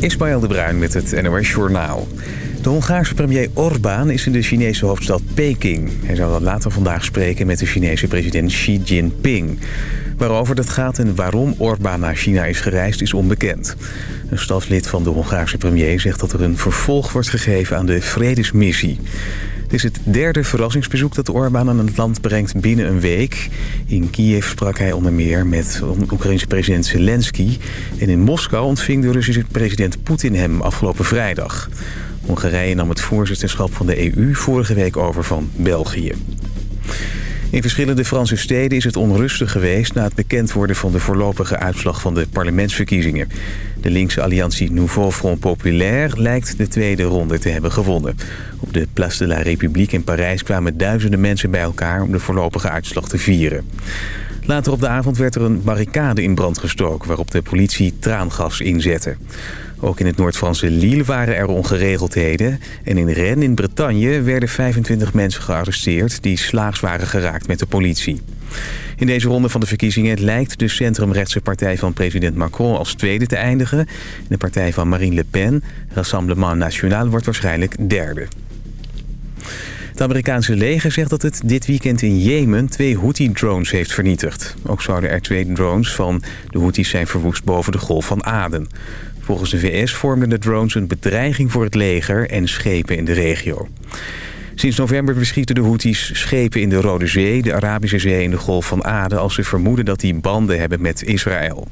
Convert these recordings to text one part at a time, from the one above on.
Ismaël de Bruin met het NOS Journaal. De Hongaarse premier Orbán is in de Chinese hoofdstad Peking. Hij zou dan later vandaag spreken met de Chinese president Xi Jinping. Waarover dat gaat en waarom Orbán naar China is gereisd is onbekend. Een staflid van de Hongaarse premier zegt dat er een vervolg wordt gegeven aan de vredesmissie. Het is het derde verrassingsbezoek dat Orbán aan het land brengt binnen een week. In Kiev sprak hij onder meer met Oekraïnse president Zelensky. En in Moskou ontving de Russische president Poetin hem afgelopen vrijdag. Hongarije nam het voorzitterschap van de EU vorige week over van België. In verschillende Franse steden is het onrustig geweest... na het bekend worden van de voorlopige uitslag van de parlementsverkiezingen. De linkse alliantie Nouveau Front Populaire lijkt de tweede ronde te hebben gewonnen. Op de Place de la République in Parijs kwamen duizenden mensen bij elkaar... om de voorlopige uitslag te vieren. Later op de avond werd er een barricade in brand gestoken... waarop de politie traangas inzette. Ook in het Noord-Franse Lille waren er ongeregeldheden. En in Rennes in Bretagne werden 25 mensen gearresteerd... die slaags waren geraakt met de politie. In deze ronde van de verkiezingen lijkt de centrumrechtse partij van president Macron als tweede te eindigen. De partij van Marine Le Pen, Rassemblement National, wordt waarschijnlijk derde. Het Amerikaanse leger zegt dat het dit weekend in Jemen twee Houthi-drones heeft vernietigd. Ook zouden er twee drones van de Houthis zijn verwoest boven de golf van Aden. Volgens de VS vormden de drones een bedreiging voor het leger en schepen in de regio. Sinds november beschieten de Houthis schepen in de Rode Zee, de Arabische Zee en de Golf van Aden... als ze vermoeden dat die banden hebben met Israël.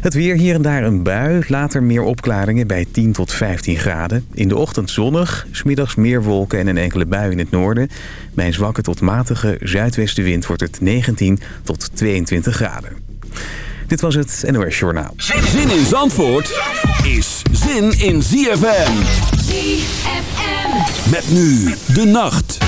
Het weer hier en daar een bui, later meer opklaringen bij 10 tot 15 graden. In de ochtend zonnig, smiddags meer wolken en een enkele bui in het noorden. Bij een zwakke tot matige zuidwestenwind wordt het 19 tot 22 graden. Dit was het NOS Journaal. Zin in Zandvoort is zin in ZFM. ZFM. Met nu de nacht.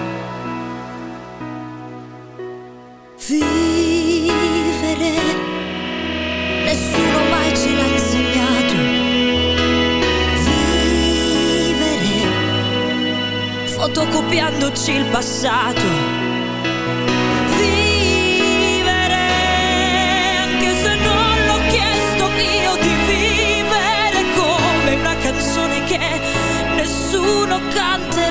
Vivere, nessuno mai ce l'ha insegnato. Vivere, fotocopiandoci il passato. Vivere, anche se non l'ho chiesto io di vivere come una canzone che nessuno canterà.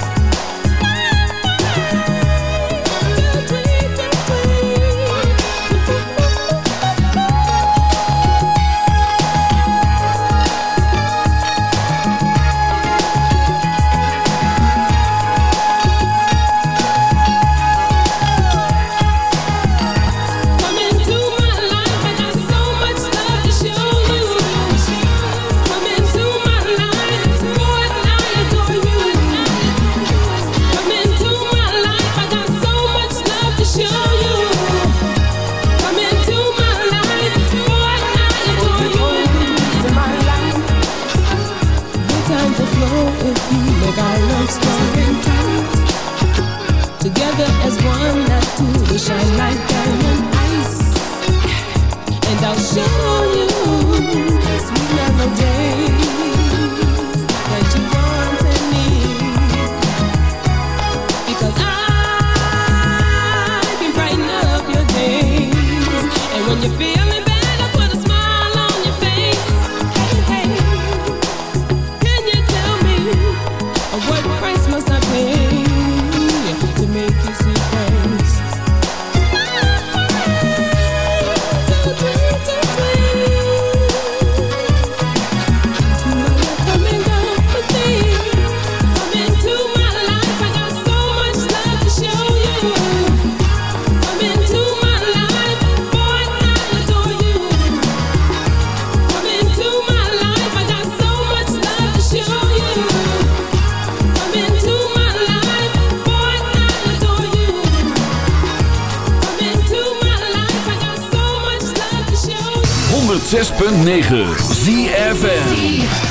106.9 ZFN